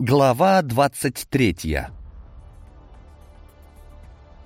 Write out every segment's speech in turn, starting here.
Глава 23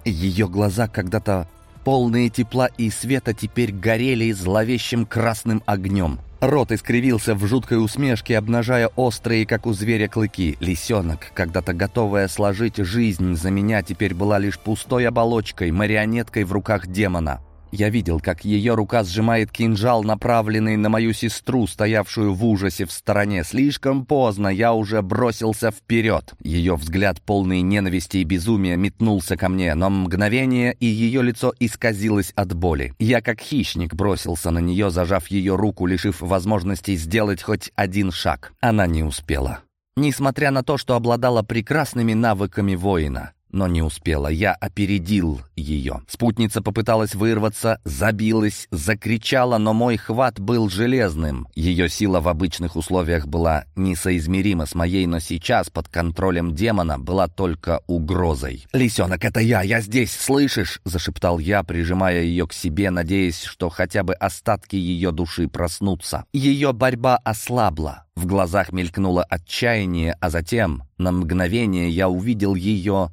Ее глаза, когда-то полные тепла и света, теперь горели зловещим красным огнем. Рот искривился в жуткой усмешке, обнажая острые, как у зверя, клыки. Лисенок, когда-то готовая сложить жизнь за меня, теперь была лишь пустой оболочкой, марионеткой в руках демона. Я видел, как ее рука сжимает кинжал, направленный на мою сестру, стоявшую в ужасе в стороне. Слишком поздно, я уже бросился вперед. Ее взгляд, полный ненависти и безумия, метнулся ко мне, но мгновение, и ее лицо исказилось от боли. Я, как хищник, бросился на нее, зажав ее руку, лишив возможности сделать хоть один шаг. Она не успела. Несмотря на то, что обладала прекрасными навыками воина. Но не успела, я опередил ее. Спутница попыталась вырваться, забилась, закричала, но мой хват был железным. Ее сила в обычных условиях была несоизмерима с моей, но сейчас под контролем демона была только угрозой. «Лисенок, это я! Я здесь, слышишь?» — зашептал я, прижимая ее к себе, надеясь, что хотя бы остатки ее души проснутся. Ее борьба ослабла. В глазах мелькнуло отчаяние, а затем, на мгновение, я увидел ее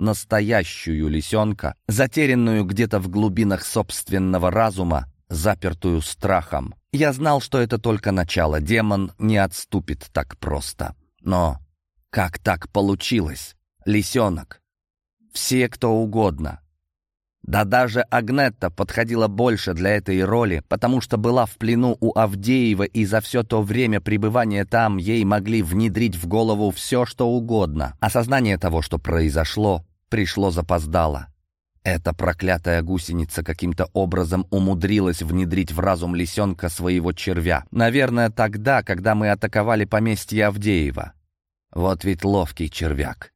настоящую лисенка, затерянную где-то в глубинах собственного разума, запертую страхом. Я знал, что это только начало, демон не отступит так просто. Но как так получилось? Лисенок. Все кто угодно. Да даже Агнетта подходила больше для этой роли, потому что была в плену у Авдеева, и за все то время пребывания там ей могли внедрить в голову все, что угодно. Осознание того, что произошло, пришло запоздало. Эта проклятая гусеница каким-то образом умудрилась внедрить в разум лисенка своего червя. Наверное, тогда, когда мы атаковали поместье Авдеева. Вот ведь ловкий червяк.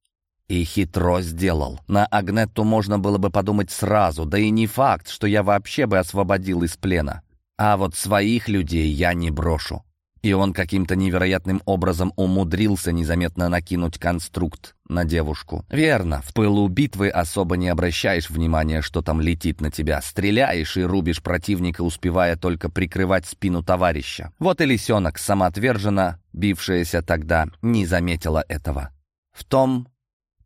И хитро сделал. На Агнетту можно было бы подумать сразу, да и не факт, что я вообще бы освободил из плена. А вот своих людей я не брошу и он каким-то невероятным образом умудрился незаметно накинуть конструкт на девушку. Верно, в пылу битвы особо не обращаешь внимания, что там летит на тебя. Стреляешь и рубишь противника, успевая только прикрывать спину товарища. Вот и лисенок, самоотверженно бившаяся тогда, не заметила этого. В том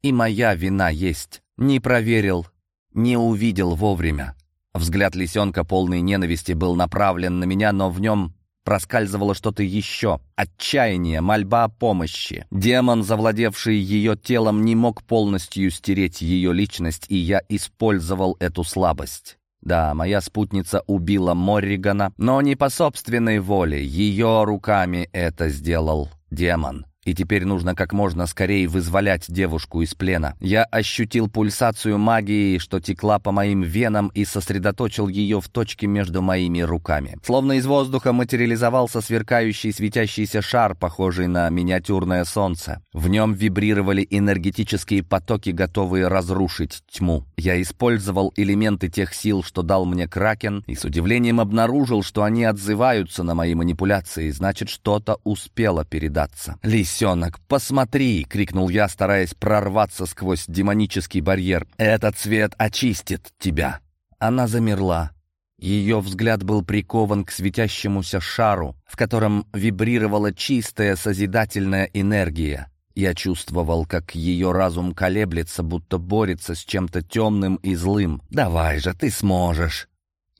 и моя вина есть. Не проверил, не увидел вовремя. Взгляд лисенка, полный ненависти, был направлен на меня, но в нем Проскальзывало что-то еще. Отчаяние, мольба о помощи. Демон, завладевший ее телом, не мог полностью стереть ее личность, и я использовал эту слабость. Да, моя спутница убила Морригана, но не по собственной воле. Ее руками это сделал демон и теперь нужно как можно скорее вызволять девушку из плена. Я ощутил пульсацию магии, что текла по моим венам, и сосредоточил ее в точке между моими руками. Словно из воздуха материализовался сверкающий светящийся шар, похожий на миниатюрное солнце. В нем вибрировали энергетические потоки, готовые разрушить тьму. Я использовал элементы тех сил, что дал мне Кракен, и с удивлением обнаружил, что они отзываются на мои манипуляции, значит, что-то успело передаться. «Лись, «Лисенок, посмотри!» — крикнул я, стараясь прорваться сквозь демонический барьер. «Этот цвет очистит тебя!» Она замерла. Ее взгляд был прикован к светящемуся шару, в котором вибрировала чистая созидательная энергия. Я чувствовал, как ее разум колеблется, будто борется с чем-то темным и злым. «Давай же, ты сможешь!»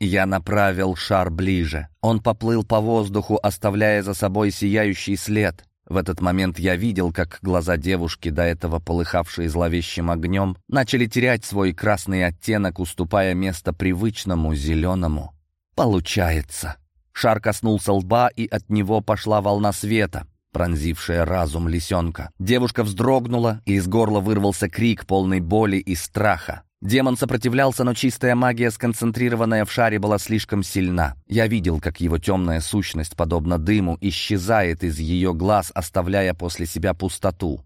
Я направил шар ближе. Он поплыл по воздуху, оставляя за собой сияющий след. В этот момент я видел, как глаза девушки, до этого полыхавшие зловещим огнем, начали терять свой красный оттенок, уступая место привычному зеленому. «Получается!» Шар коснулся лба, и от него пошла волна света, пронзившая разум лисенка. Девушка вздрогнула, и из горла вырвался крик, полный боли и страха. Демон сопротивлялся, но чистая магия, сконцентрированная в шаре, была слишком сильна. Я видел, как его темная сущность, подобно дыму, исчезает из ее глаз, оставляя после себя пустоту.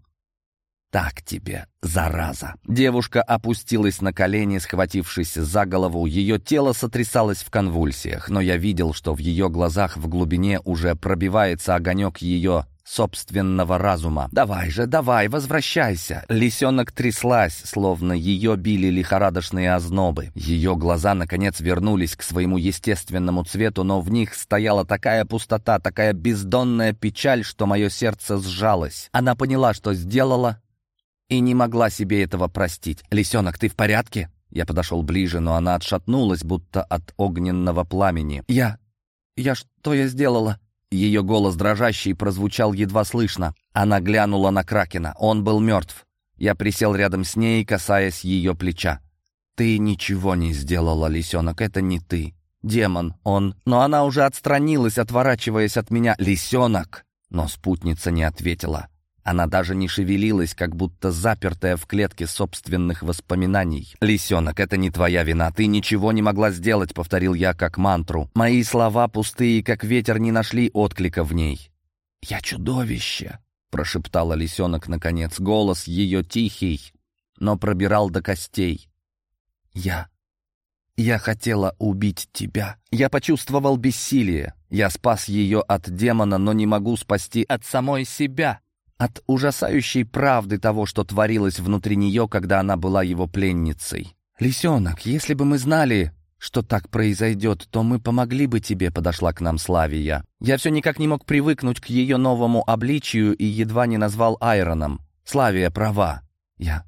«Так тебе, зараза!» Девушка опустилась на колени, схватившись за голову. Ее тело сотрясалось в конвульсиях, но я видел, что в ее глазах в глубине уже пробивается огонек ее собственного разума. «Давай же, давай, возвращайся!» Лисенок тряслась, словно ее били лихорадочные ознобы. Ее глаза, наконец, вернулись к своему естественному цвету, но в них стояла такая пустота, такая бездонная печаль, что мое сердце сжалось. Она поняла, что сделала, и не могла себе этого простить. «Лисенок, ты в порядке?» Я подошел ближе, но она отшатнулась, будто от огненного пламени. «Я... я... что я сделала?» Ее голос дрожащий прозвучал едва слышно. Она глянула на Кракена. Он был мертв. Я присел рядом с ней, касаясь ее плеча. «Ты ничего не сделала, лисенок, это не ты. Демон, он...» Но она уже отстранилась, отворачиваясь от меня. «Лисенок!» Но спутница не ответила. Она даже не шевелилась, как будто запертая в клетке собственных воспоминаний. «Лисенок, это не твоя вина, ты ничего не могла сделать», — повторил я как мантру. Мои слова, пустые, как ветер, не нашли отклика в ней. «Я чудовище», — прошептала лисенок наконец. Голос ее тихий, но пробирал до костей. «Я я хотела убить тебя. Я почувствовал бессилие. Я спас ее от демона, но не могу спасти от самой себя от ужасающей правды того, что творилось внутри нее, когда она была его пленницей. «Лисенок, если бы мы знали, что так произойдет, то мы помогли бы тебе», — подошла к нам Славия. Я все никак не мог привыкнуть к ее новому обличию и едва не назвал Айроном. Славия права. Я...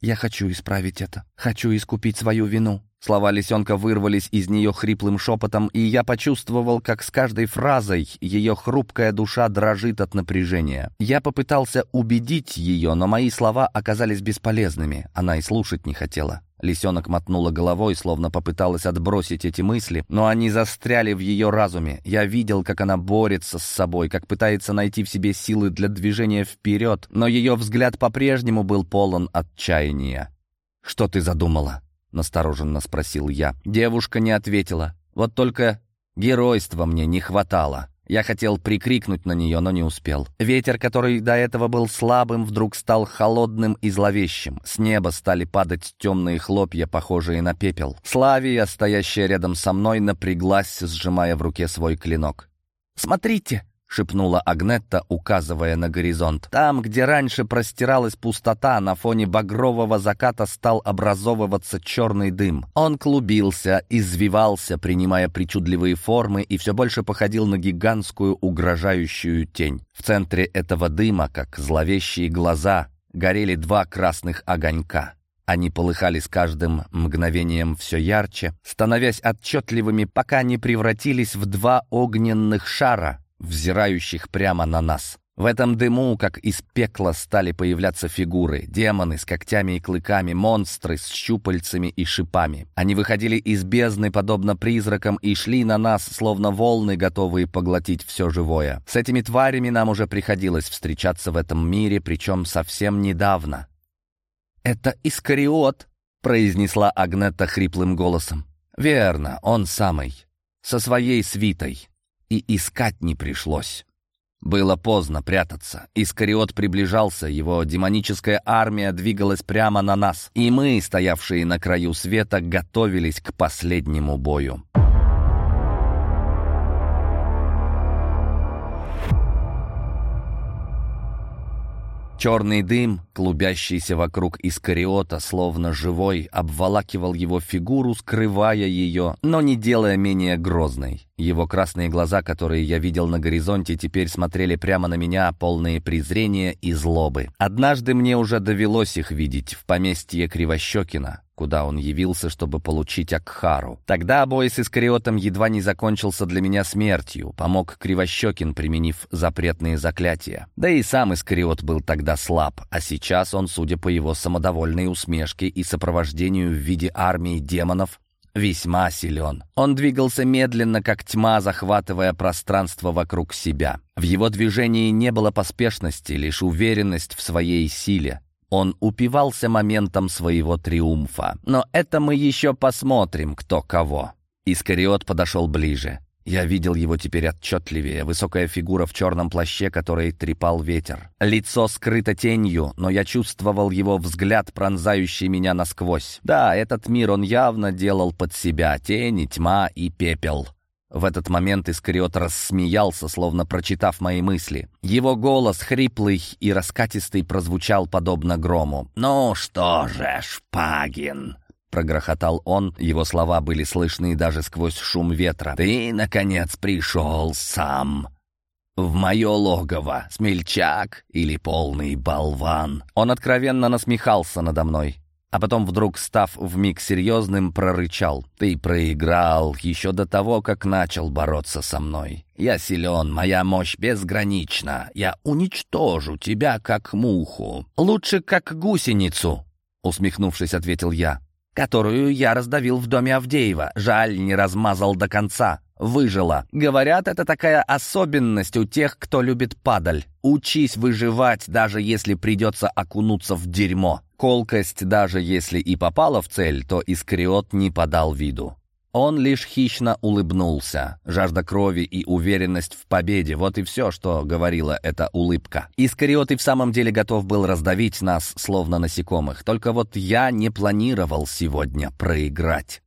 Я хочу исправить это. Хочу искупить свою вину. Слова лисенка вырвались из нее хриплым шепотом, и я почувствовал, как с каждой фразой ее хрупкая душа дрожит от напряжения. Я попытался убедить ее, но мои слова оказались бесполезными, она и слушать не хотела. Лисенок мотнула головой, словно попыталась отбросить эти мысли, но они застряли в ее разуме. Я видел, как она борется с собой, как пытается найти в себе силы для движения вперед, но ее взгляд по-прежнему был полон отчаяния. «Что ты задумала?» — настороженно спросил я. Девушка не ответила. Вот только геройства мне не хватало. Я хотел прикрикнуть на нее, но не успел. Ветер, который до этого был слабым, вдруг стал холодным и зловещим. С неба стали падать темные хлопья, похожие на пепел. Славия, стоящая рядом со мной, напряглась, сжимая в руке свой клинок. «Смотрите!» — шепнула Агнетта, указывая на горизонт. Там, где раньше простиралась пустота, на фоне багрового заката стал образовываться черный дым. Он клубился, извивался, принимая причудливые формы, и все больше походил на гигантскую угрожающую тень. В центре этого дыма, как зловещие глаза, горели два красных огонька. Они полыхали с каждым мгновением все ярче, становясь отчетливыми, пока не превратились в два огненных шара — взирающих прямо на нас. В этом дыму, как из пекла, стали появляться фигуры. Демоны с когтями и клыками, монстры с щупальцами и шипами. Они выходили из бездны, подобно призракам, и шли на нас, словно волны, готовые поглотить все живое. С этими тварями нам уже приходилось встречаться в этом мире, причем совсем недавно. «Это Искариот», — произнесла Агнета хриплым голосом. «Верно, он самый. Со своей свитой» и искать не пришлось. Было поздно прятаться. Искариот приближался, его демоническая армия двигалась прямо на нас, и мы, стоявшие на краю света, готовились к последнему бою. Черный дым, клубящийся вокруг Искариота, словно живой, обволакивал его фигуру, скрывая ее, но не делая менее грозной. Его красные глаза, которые я видел на горизонте, теперь смотрели прямо на меня, полные презрения и злобы. Однажды мне уже довелось их видеть в поместье Кривощекина куда он явился, чтобы получить Акхару. Тогда бой с Искариотом едва не закончился для меня смертью, помог Кривощекин, применив запретные заклятия. Да и сам Искариот был тогда слаб, а сейчас он, судя по его самодовольной усмешке и сопровождению в виде армии демонов, весьма силен. Он двигался медленно, как тьма, захватывая пространство вокруг себя. В его движении не было поспешности, лишь уверенность в своей силе. Он упивался моментом своего триумфа. Но это мы еще посмотрим, кто кого. Искариот подошел ближе. Я видел его теперь отчетливее. Высокая фигура в черном плаще, который трепал ветер. Лицо скрыто тенью, но я чувствовал его взгляд, пронзающий меня насквозь. Да, этот мир он явно делал под себя. Тени, тьма и пепел. В этот момент Искариот рассмеялся, словно прочитав мои мысли. Его голос, хриплый и раскатистый, прозвучал подобно грому. «Ну что же, Шпагин!» Прогрохотал он, его слова были слышны даже сквозь шум ветра. «Ты, наконец, пришел сам!» «В мое логово, смельчак или полный болван!» Он откровенно насмехался надо мной. А потом вдруг, став вмиг серьезным, прорычал. «Ты проиграл еще до того, как начал бороться со мной. Я силен, моя мощь безгранична. Я уничтожу тебя, как муху. Лучше, как гусеницу», — усмехнувшись, ответил я, «которую я раздавил в доме Авдеева. Жаль, не размазал до конца. Выжила. Говорят, это такая особенность у тех, кто любит падаль. Учись выживать, даже если придется окунуться в дерьмо». Колкость, даже если и попала в цель, то Искриот не подал виду. Он лишь хищно улыбнулся. Жажда крови и уверенность в победе — вот и все, что говорила эта улыбка. Искариот и в самом деле готов был раздавить нас, словно насекомых. Только вот я не планировал сегодня проиграть.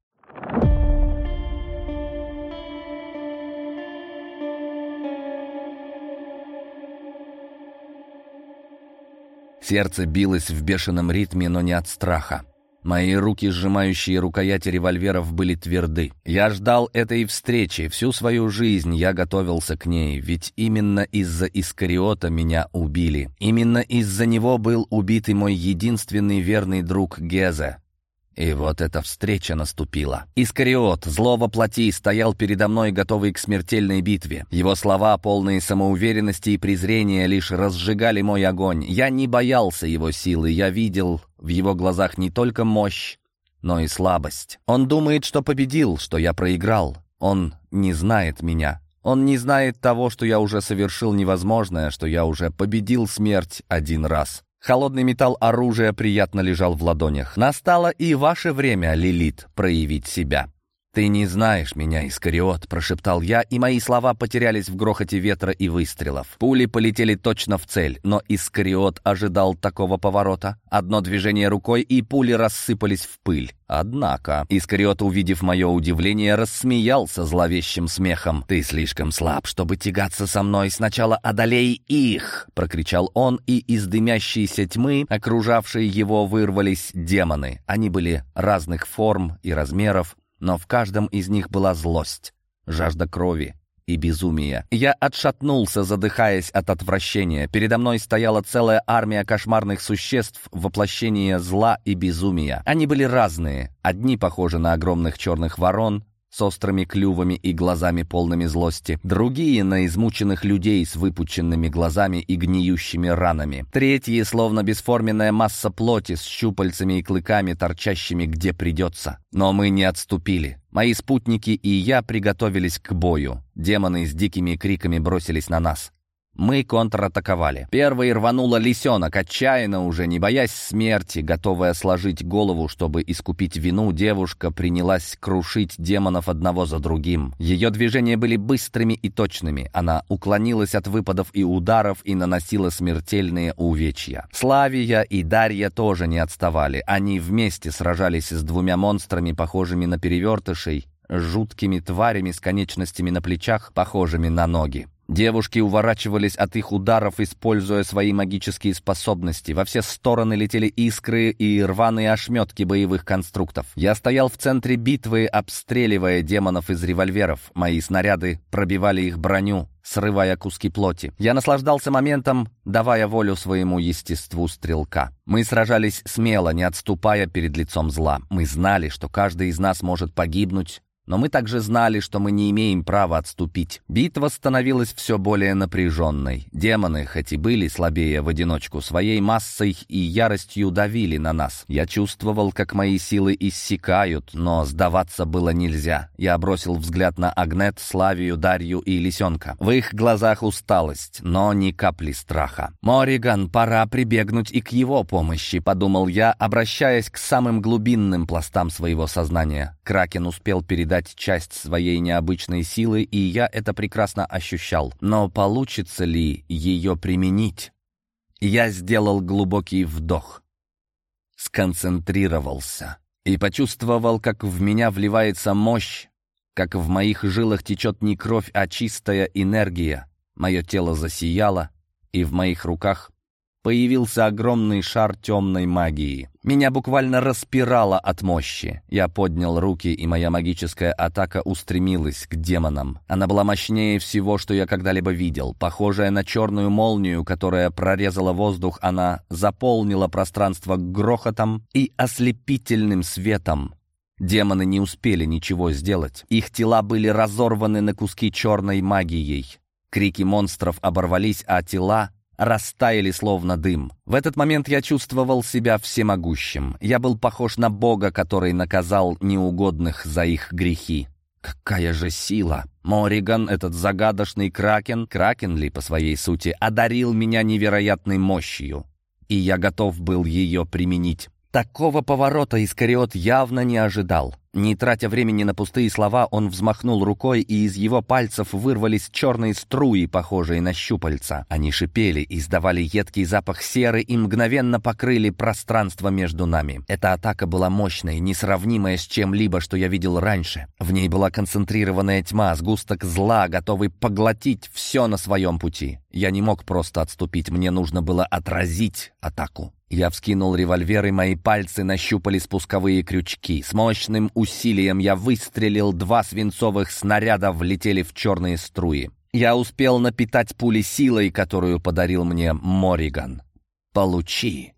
Сердце билось в бешеном ритме, но не от страха. Мои руки, сжимающие рукояти револьверов, были тверды. Я ждал этой встречи. Всю свою жизнь я готовился к ней, ведь именно из-за Искариота меня убили. Именно из-за него был убит и мой единственный верный друг Геза. И вот эта встреча наступила. Искариот, злого плоти, стоял передо мной, готовый к смертельной битве. Его слова, полные самоуверенности и презрения, лишь разжигали мой огонь. Я не боялся его силы, я видел в его глазах не только мощь, но и слабость. Он думает, что победил, что я проиграл. Он не знает меня. Он не знает того, что я уже совершил невозможное, что я уже победил смерть один раз. Холодный металл оружия приятно лежал в ладонях. Настало и ваше время, Лилит, проявить себя. «Ты не знаешь меня, Искариот», — прошептал я, и мои слова потерялись в грохоте ветра и выстрелов. Пули полетели точно в цель, но Искариот ожидал такого поворота. Одно движение рукой, и пули рассыпались в пыль. Однако Искариот, увидев мое удивление, рассмеялся зловещим смехом. «Ты слишком слаб, чтобы тягаться со мной. Сначала одолей их!» — прокричал он, и из дымящейся тьмы, окружавшей его, вырвались демоны. Они были разных форм и размеров, но в каждом из них была злость, жажда крови и безумие. Я отшатнулся, задыхаясь от отвращения. Передо мной стояла целая армия кошмарных существ воплощение зла и безумия. Они были разные. Одни похожи на огромных черных ворон, с острыми клювами и глазами полными злости, другие на измученных людей с выпученными глазами и гниющими ранами, третьи словно бесформенная масса плоти с щупальцами и клыками, торчащими где придется. Но мы не отступили. Мои спутники и я приготовились к бою. Демоны с дикими криками бросились на нас. Мы контратаковали. Первый рванула лисенок, отчаянно уже, не боясь смерти, готовая сложить голову, чтобы искупить вину, девушка принялась крушить демонов одного за другим. Ее движения были быстрыми и точными. Она уклонилась от выпадов и ударов и наносила смертельные увечья. Славия и Дарья тоже не отставали. Они вместе сражались с двумя монстрами, похожими на перевертышей, жуткими тварями с конечностями на плечах, похожими на ноги. Девушки уворачивались от их ударов, используя свои магические способности. Во все стороны летели искры и рваные ошметки боевых конструктов. Я стоял в центре битвы, обстреливая демонов из револьверов. Мои снаряды пробивали их броню, срывая куски плоти. Я наслаждался моментом, давая волю своему естеству стрелка. Мы сражались смело, не отступая перед лицом зла. Мы знали, что каждый из нас может погибнуть, но мы также знали, что мы не имеем права отступить. Битва становилась все более напряженной. Демоны, хоть и были слабее в одиночку, своей массой и яростью давили на нас. Я чувствовал, как мои силы иссякают, но сдаваться было нельзя. Я бросил взгляд на Агнет, Славию, Дарью и Лисенка. В их глазах усталость, но ни капли страха. «Морриган, пора прибегнуть и к его помощи», — подумал я, обращаясь к самым глубинным пластам своего сознания. Кракен успел передать отдать часть своей необычной силы, и я это прекрасно ощущал. Но получится ли ее применить? Я сделал глубокий вдох. Сконцентрировался и почувствовал, как в меня вливается мощь, как в моих жилах течет не кровь, а чистая энергия. Мое тело засияло, и в моих руках появился огромный шар темной магии. Меня буквально распирало от мощи. Я поднял руки, и моя магическая атака устремилась к демонам. Она была мощнее всего, что я когда-либо видел. Похожая на черную молнию, которая прорезала воздух, она заполнила пространство грохотом и ослепительным светом. Демоны не успели ничего сделать. Их тела были разорваны на куски черной магией. Крики монстров оборвались, а тела растаяли словно дым. В этот момент я чувствовал себя всемогущим. Я был похож на Бога, который наказал неугодных за их грехи. Какая же сила! Мориган, этот загадочный кракен, кракен ли по своей сути, одарил меня невероятной мощью. И я готов был ее применить. Такого поворота Искариот явно не ожидал. Не тратя времени на пустые слова, он взмахнул рукой, и из его пальцев вырвались черные струи, похожие на щупальца. Они шипели, издавали едкий запах серы и мгновенно покрыли пространство между нами. Эта атака была мощной, несравнимая с чем-либо, что я видел раньше. В ней была концентрированная тьма, сгусток зла, готовый поглотить все на своем пути. Я не мог просто отступить, мне нужно было отразить атаку. Я вскинул револьвер, и мои пальцы нащупали спусковые крючки. С мощным усилием я выстрелил, два свинцовых снаряда влетели в черные струи. Я успел напитать пули силой, которую подарил мне Мориган. «Получи!»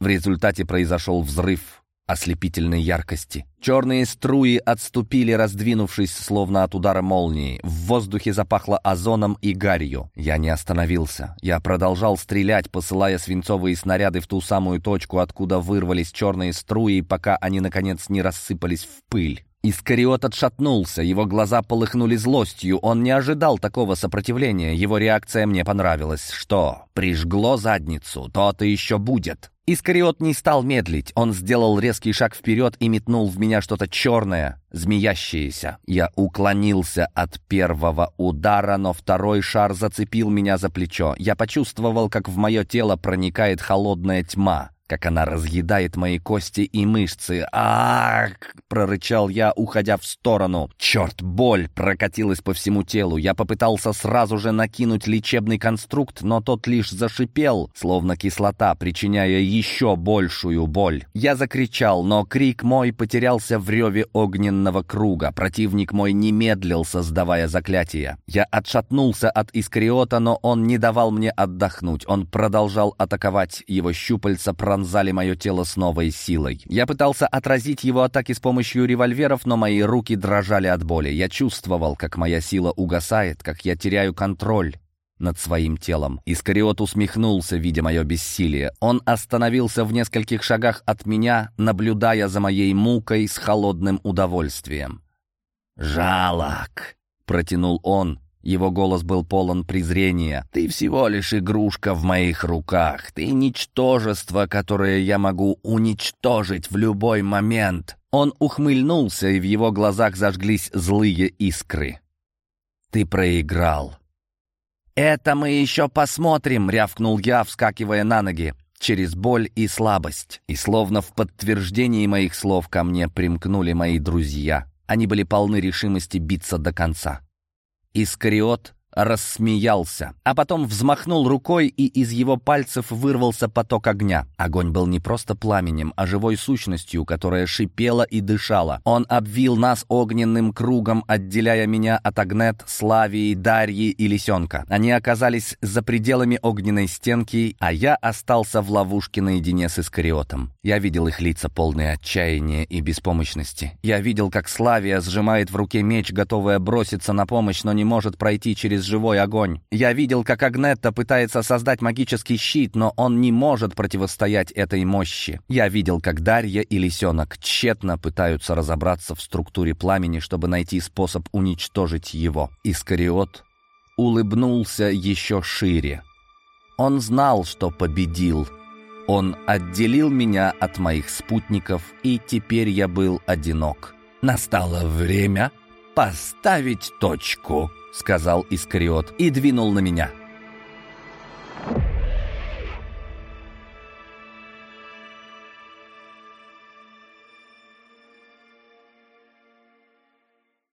В результате произошел взрыв ослепительной яркости. Черные струи отступили, раздвинувшись, словно от удара молнии. В воздухе запахло озоном и гарью. Я не остановился. Я продолжал стрелять, посылая свинцовые снаряды в ту самую точку, откуда вырвались черные струи, пока они, наконец, не рассыпались в пыль. Искариот отшатнулся, его глаза полыхнули злостью, он не ожидал такого сопротивления, его реакция мне понравилась. Что? Прижгло задницу, то-то еще будет. Искариот не стал медлить. Он сделал резкий шаг вперед и метнул в меня что-то черное, змеящееся. Я уклонился от первого удара, но второй шар зацепил меня за плечо. Я почувствовал, как в мое тело проникает холодная тьма как она разъедает мои кости и мышцы. «Ах!» — прорычал я, уходя в сторону. Черт, боль прокатилась по всему телу. Я попытался сразу же накинуть лечебный конструкт, но тот лишь зашипел, словно кислота, причиняя еще большую боль. Я закричал, но крик мой потерялся в реве огненного круга. Противник мой не медлил, создавая заклятие. Я отшатнулся от искриота, но он не давал мне отдохнуть. Он продолжал атаковать. Его щупальца пронзали пронзали мое тело с новой силой. Я пытался отразить его атаки с помощью револьверов, но мои руки дрожали от боли. Я чувствовал, как моя сила угасает, как я теряю контроль над своим телом. Искариот усмехнулся, видя мое бессилие. Он остановился в нескольких шагах от меня, наблюдая за моей мукой с холодным удовольствием. «Жалок!» — протянул он, его голос был полон презрения. «Ты всего лишь игрушка в моих руках. Ты ничтожество, которое я могу уничтожить в любой момент». Он ухмыльнулся, и в его глазах зажглись злые искры. «Ты проиграл». «Это мы еще посмотрим», — рявкнул я, вскакивая на ноги, через боль и слабость. И словно в подтверждении моих слов ко мне примкнули мои друзья. Они были полны решимости биться до конца. Искариот рассмеялся, а потом взмахнул рукой, и из его пальцев вырвался поток огня. Огонь был не просто пламенем, а живой сущностью, которая шипела и дышала. Он обвил нас огненным кругом, отделяя меня от Агнет, Славии, Дарьи и Лисенка. Они оказались за пределами огненной стенки, а я остался в ловушке наедине с Искариотом. Я видел их лица, полные отчаяния и беспомощности. Я видел, как Славия сжимает в руке меч, готовая броситься на помощь, но не может пройти через живой огонь. Я видел, как Агнетта пытается создать магический щит, но он не может противостоять этой мощи. Я видел, как Дарья и Лисенок тщетно пытаются разобраться в структуре пламени, чтобы найти способ уничтожить его. Искариот улыбнулся еще шире. Он знал, что победил. Он отделил меня от моих спутников, и теперь я был одинок. Настало время поставить точку», — сказал Искариот и двинул на меня.